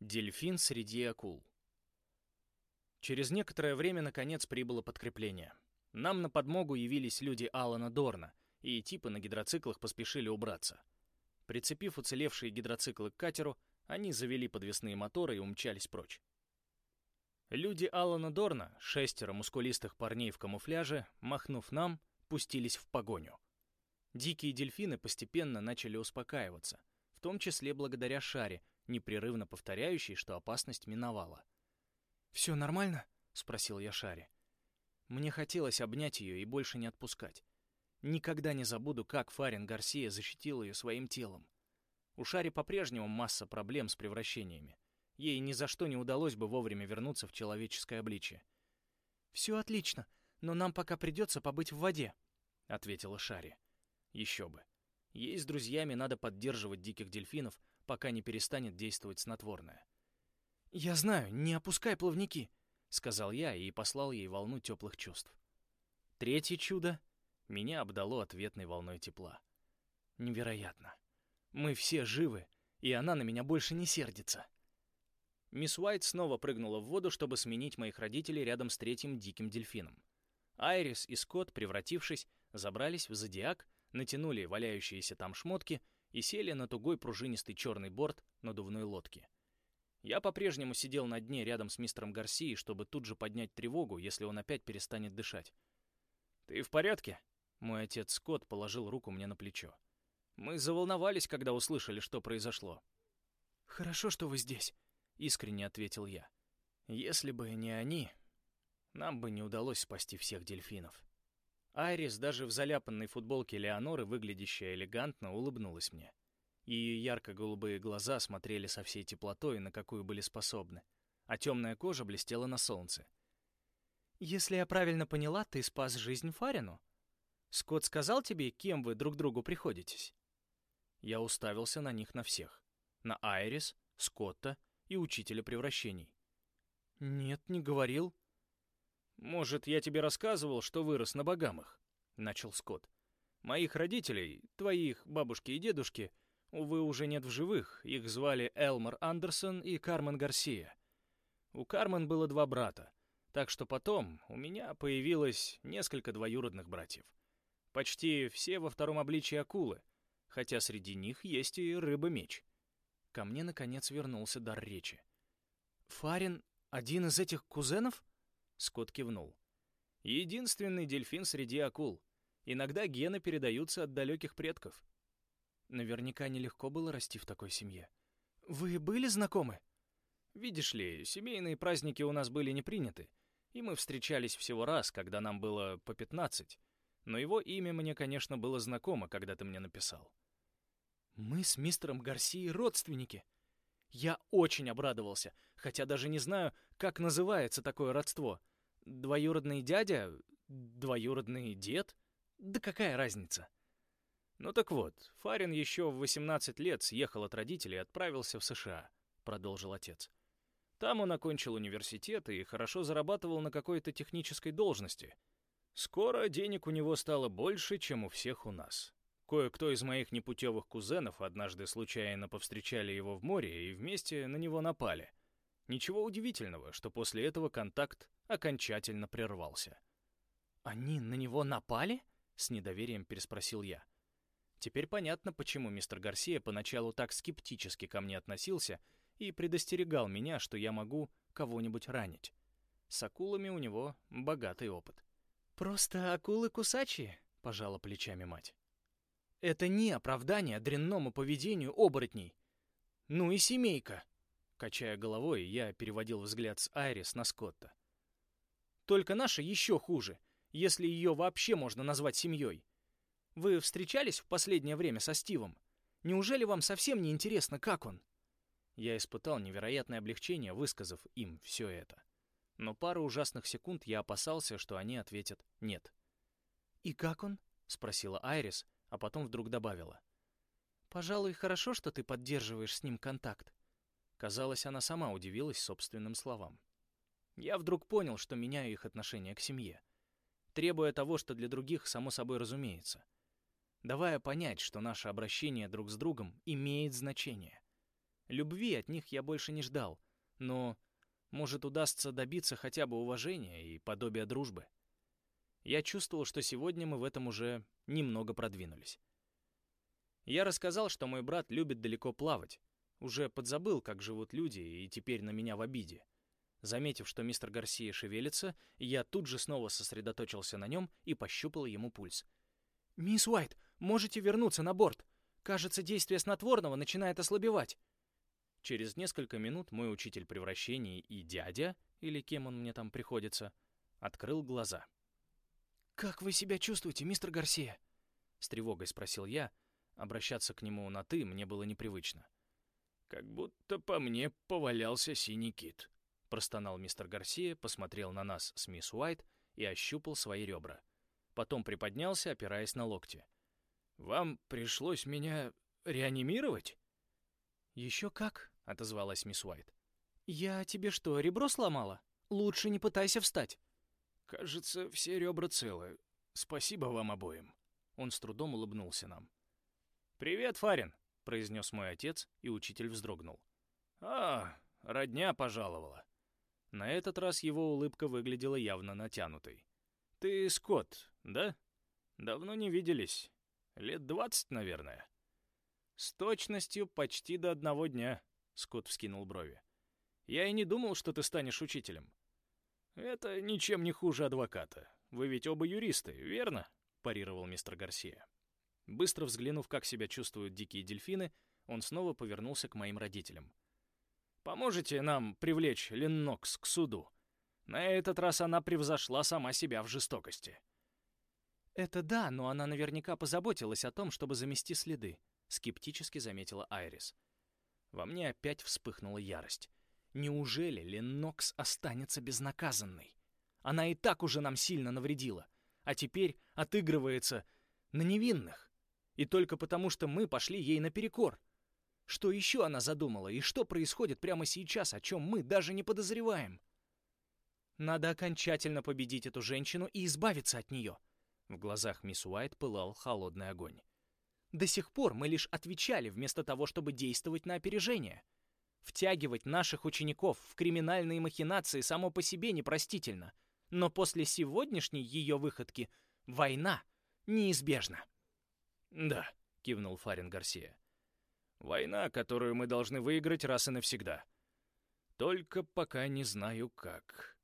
Дельфин среди акул. Через некоторое время, наконец, прибыло подкрепление. Нам на подмогу явились люди Алана Дорна, и типы на гидроциклах поспешили убраться. Прицепив уцелевшие гидроциклы к катеру, они завели подвесные моторы и умчались прочь. Люди Алана Дорна, шестеро мускулистых парней в камуфляже, махнув нам, пустились в погоню. Дикие дельфины постепенно начали успокаиваться, в том числе благодаря шаре, непрерывно повторяющий, что опасность миновала. «Все нормально?» — спросил я Шаре. Мне хотелось обнять ее и больше не отпускать. Никогда не забуду, как Фарин Гарсия защитил ее своим телом. У Шари по-прежнему масса проблем с превращениями. Ей ни за что не удалось бы вовремя вернуться в человеческое обличие. «Все отлично, но нам пока придется побыть в воде», — ответила Шари. «Еще бы. Ей с друзьями надо поддерживать диких дельфинов, пока не перестанет действовать снотворное. «Я знаю, не опускай плавники», — сказал я и послал ей волну теплых чувств. Третье чудо меня обдало ответной волной тепла. Невероятно. Мы все живы, и она на меня больше не сердится. Мисс Уайт снова прыгнула в воду, чтобы сменить моих родителей рядом с третьим диким дельфином. Айрис и Скотт, превратившись, забрались в зодиак, натянули валяющиеся там шмотки и сели на тугой пружинистый черный борт надувной лодки. Я по-прежнему сидел на дне рядом с мистером Гарсией, чтобы тут же поднять тревогу, если он опять перестанет дышать. «Ты в порядке?» Мой отец Скотт положил руку мне на плечо. Мы заволновались, когда услышали, что произошло. «Хорошо, что вы здесь», — искренне ответил я. «Если бы не они, нам бы не удалось спасти всех дельфинов». Айрис, даже в заляпанной футболке Леоноры, выглядящая элегантно, улыбнулась мне. Ее ярко-голубые глаза смотрели со всей теплотой, на какую были способны, а темная кожа блестела на солнце. «Если я правильно поняла, ты спас жизнь Фарину. Скотт сказал тебе, кем вы друг другу приходитесь?» Я уставился на них на всех. На Айрис, Скотта и Учителя превращений. «Нет, не говорил», «Может, я тебе рассказывал, что вырос на Багамах?» — начал Скотт. «Моих родителей, твоих бабушки и дедушки, увы, уже нет в живых. Их звали Элмор Андерсон и Кармен Гарсия. У Кармен было два брата, так что потом у меня появилось несколько двоюродных братьев. Почти все во втором обличии акулы, хотя среди них есть и рыба-меч». Ко мне, наконец, вернулся дар речи. «Фарин — один из этих кузенов?» Скотт кивнул. Единственный дельфин среди акул. Иногда гены передаются от далеких предков. Наверняка нелегко было расти в такой семье. Вы были знакомы? Видишь ли, семейные праздники у нас были не приняты, и мы встречались всего раз, когда нам было по пятнадцать. Но его имя мне, конечно, было знакомо, когда ты мне написал. Мы с мистером Гарсией родственники. Я очень обрадовался, хотя даже не знаю, как называется такое родство — Двоюродный дядя? Двоюродный дед? Да какая разница? Ну так вот, Фарин еще в 18 лет съехал от родителей и отправился в США, продолжил отец. Там он окончил университет и хорошо зарабатывал на какой-то технической должности. Скоро денег у него стало больше, чем у всех у нас. Кое-кто из моих непутевых кузенов однажды случайно повстречали его в море и вместе на него напали. Ничего удивительного, что после этого контакт окончательно прервался. «Они на него напали?» — с недоверием переспросил я. Теперь понятно, почему мистер Гарсия поначалу так скептически ко мне относился и предостерегал меня, что я могу кого-нибудь ранить. С акулами у него богатый опыт. «Просто акулы кусачие», — пожала плечами мать. «Это не оправдание дрянному поведению оборотней. Ну и семейка!» Качая головой, я переводил взгляд с Айрис на Скотта. Только наша еще хуже, если ее вообще можно назвать семьей. Вы встречались в последнее время со Стивом? Неужели вам совсем не интересно, как он?» Я испытал невероятное облегчение, высказав им все это. Но пару ужасных секунд я опасался, что они ответят «нет». «И как он?» — спросила Айрис, а потом вдруг добавила. «Пожалуй, хорошо, что ты поддерживаешь с ним контакт». Казалось, она сама удивилась собственным словам. Я вдруг понял, что меняю их отношение к семье, требуя того, что для других само собой разумеется, давая понять, что наше обращение друг с другом имеет значение. Любви от них я больше не ждал, но, может, удастся добиться хотя бы уважения и подобия дружбы. Я чувствовал, что сегодня мы в этом уже немного продвинулись. Я рассказал, что мой брат любит далеко плавать, уже подзабыл, как живут люди, и теперь на меня в обиде. Заметив, что мистер Гарсия шевелится, я тут же снова сосредоточился на нем и пощупал ему пульс. «Мисс Уайт, можете вернуться на борт? Кажется, действие снотворного начинает ослабевать». Через несколько минут мой учитель превращений и дядя, или кем он мне там приходится, открыл глаза. «Как вы себя чувствуете, мистер Гарсия?» С тревогой спросил я. Обращаться к нему на «ты» мне было непривычно. «Как будто по мне повалялся синий кит», — простонал мистер Гарсия, посмотрел на нас с мисс Уайт и ощупал свои ребра. Потом приподнялся, опираясь на локти. «Вам пришлось меня реанимировать?» «Еще как», — отозвалась мисс Уайт. «Я тебе что, ребро сломала? Лучше не пытайся встать». «Кажется, все ребра целы. Спасибо вам обоим». Он с трудом улыбнулся нам. «Привет, Фарин», — произнес мой отец, и учитель вздрогнул. «А, родня пожаловала». На этот раз его улыбка выглядела явно натянутой. «Ты Скотт, да? Давно не виделись. Лет двадцать, наверное». «С точностью почти до одного дня», — Скотт вскинул брови. «Я и не думал, что ты станешь учителем. «Это ничем не хуже адвоката. Вы ведь оба юристы, верно?» — парировал мистер Гарсия. Быстро взглянув, как себя чувствуют дикие дельфины, он снова повернулся к моим родителям. «Поможете нам привлечь Леннокс к суду? На этот раз она превзошла сама себя в жестокости». «Это да, но она наверняка позаботилась о том, чтобы замести следы», — скептически заметила Айрис. Во мне опять вспыхнула ярость. Неужели Леннокс останется безнаказанной? Она и так уже нам сильно навредила, а теперь отыгрывается на невинных. И только потому, что мы пошли ей наперекор. Что еще она задумала, и что происходит прямо сейчас, о чем мы даже не подозреваем? Надо окончательно победить эту женщину и избавиться от нее. В глазах мисс Уайт пылал холодный огонь. До сих пор мы лишь отвечали, вместо того, чтобы действовать на опережение. Втягивать наших учеников в криминальные махинации само по себе непростительно. Но после сегодняшней ее выходки война неизбежна. «Да», — кивнул Фарин Гарсия. «Война, которую мы должны выиграть раз и навсегда. Только пока не знаю как».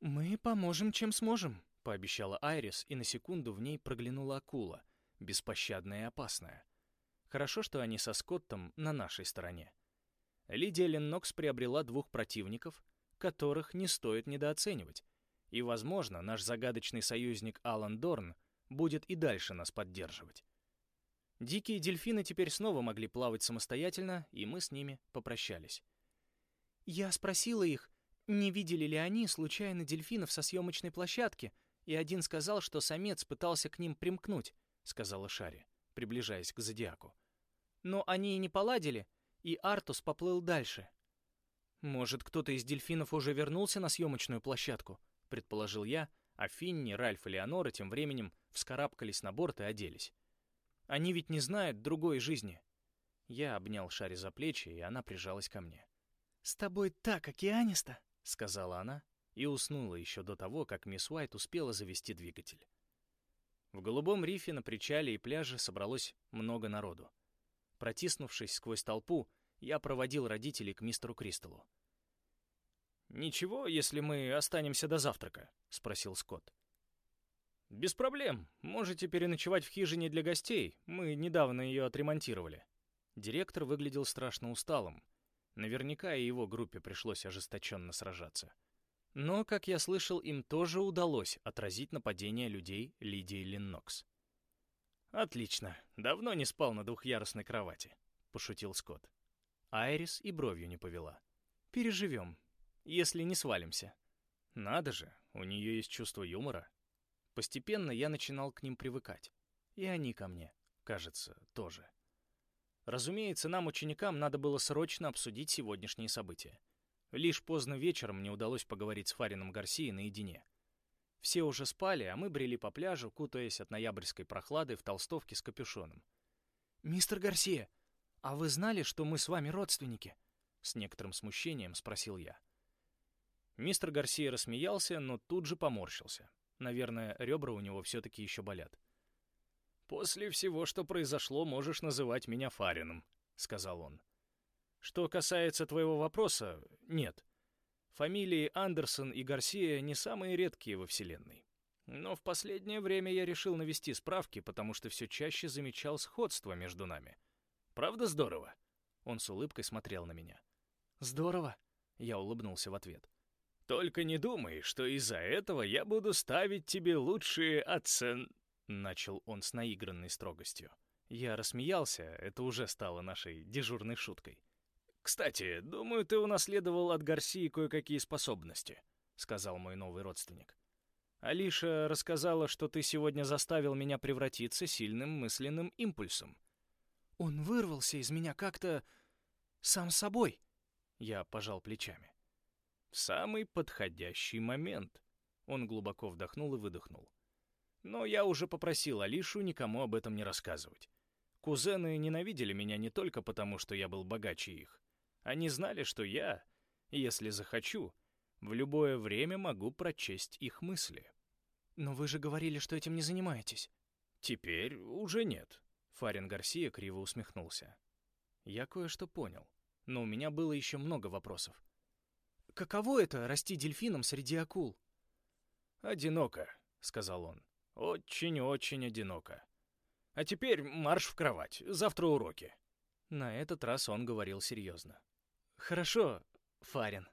«Мы поможем, чем сможем», — пообещала Айрис, и на секунду в ней проглянула акула, беспощадная и опасная. Хорошо, что они со Скоттом на нашей стороне. Лидия Леннокс приобрела двух противников, которых не стоит недооценивать. И, возможно, наш загадочный союзник Алан Дорн будет и дальше нас поддерживать. Дикие дельфины теперь снова могли плавать самостоятельно, и мы с ними попрощались. Я спросила их, не видели ли они случайно дельфинов со съемочной площадки, и один сказал, что самец пытался к ним примкнуть, сказала Шари, приближаясь к зодиаку. Но они и не поладили, и Артус поплыл дальше. «Может, кто-то из дельфинов уже вернулся на съемочную площадку?» — предположил я, а Финни, Ральф и Леонора тем временем вскарабкались на борт и оделись. «Они ведь не знают другой жизни». Я обнял Шари за плечи, и она прижалась ко мне. «С тобой так океаниста», — сказала она, и уснула еще до того, как мисс Уайт успела завести двигатель. В голубом рифе на причале и пляже собралось много народу. Протиснувшись сквозь толпу, я проводил родителей к мистеру Кристаллу. «Ничего, если мы останемся до завтрака?» — спросил Скотт. «Без проблем. Можете переночевать в хижине для гостей. Мы недавно ее отремонтировали». Директор выглядел страшно усталым. Наверняка и его группе пришлось ожесточенно сражаться. Но, как я слышал, им тоже удалось отразить нападение людей Лидии Леннокс. «Отлично. Давно не спал на двухъярусной кровати», — пошутил Скотт. Айрис и бровью не повела. «Переживем, если не свалимся». Надо же, у нее есть чувство юмора. Постепенно я начинал к ним привыкать. И они ко мне, кажется, тоже. Разумеется, нам, ученикам, надо было срочно обсудить сегодняшние события. Лишь поздно вечером мне удалось поговорить с Фарином Гарсией наедине. Все уже спали, а мы брели по пляжу, кутаясь от ноябрьской прохлады в толстовке с капюшоном. «Мистер Гарсия, а вы знали, что мы с вами родственники?» — с некоторым смущением спросил я. Мистер Гарсия рассмеялся, но тут же поморщился. Наверное, ребра у него все-таки еще болят. «После всего, что произошло, можешь называть меня Фарином», — сказал он. «Что касается твоего вопроса, нет. Фамилии Андерсон и Гарсия не самые редкие во Вселенной. Но в последнее время я решил навести справки, потому что все чаще замечал сходство между нами. Правда здорово?» Он с улыбкой смотрел на меня. «Здорово!» — я улыбнулся в ответ. «Только не думай, что из-за этого я буду ставить тебе лучшие оцен...» Начал он с наигранной строгостью. Я рассмеялся, это уже стало нашей дежурной шуткой. «Кстати, думаю, ты унаследовал от Гарсии кое-какие способности», — сказал мой новый родственник. «Алиша рассказала, что ты сегодня заставил меня превратиться сильным мысленным импульсом». «Он вырвался из меня как-то сам собой», — я пожал плечами. В самый подходящий момент. Он глубоко вдохнул и выдохнул. Но я уже попросил Алишу никому об этом не рассказывать. Кузены ненавидели меня не только потому, что я был богаче их. Они знали, что я, если захочу, в любое время могу прочесть их мысли. «Но вы же говорили, что этим не занимаетесь». «Теперь уже нет», — Фарин Гарсия криво усмехнулся. Я кое-что понял, но у меня было еще много вопросов. Каково это — расти дельфином среди акул? «Одиноко», — сказал он. «Очень-очень одиноко. А теперь марш в кровать. Завтра уроки». На этот раз он говорил серьезно. «Хорошо, Фарин».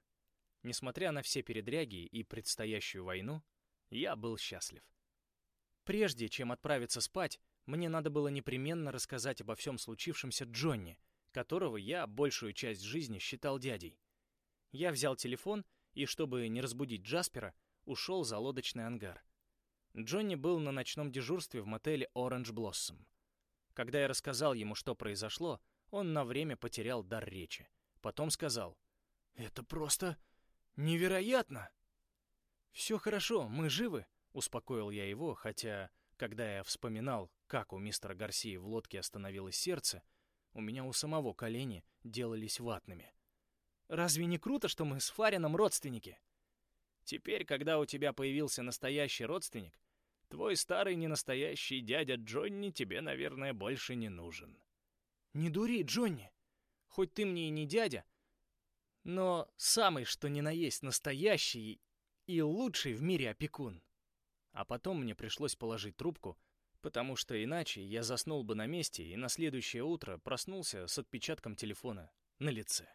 Несмотря на все передряги и предстоящую войну, я был счастлив. Прежде чем отправиться спать, мне надо было непременно рассказать обо всем случившемся Джонни, которого я большую часть жизни считал дядей. Я взял телефон и, чтобы не разбудить Джаспера, ушел за лодочный ангар. Джонни был на ночном дежурстве в мотеле Orange Blossom. Когда я рассказал ему, что произошло, он на время потерял дар речи. Потом сказал, «Это просто невероятно!» «Все хорошо, мы живы», — успокоил я его, хотя, когда я вспоминал, как у мистера Гарсии в лодке остановилось сердце, у меня у самого колени делались ватными. Разве не круто, что мы с Фарином родственники? Теперь, когда у тебя появился настоящий родственник, твой старый ненастоящий дядя Джонни тебе, наверное, больше не нужен. Не дури, Джонни. Хоть ты мне и не дядя, но самый, что ни на есть, настоящий и лучший в мире опекун. А потом мне пришлось положить трубку, потому что иначе я заснул бы на месте и на следующее утро проснулся с отпечатком телефона на лице.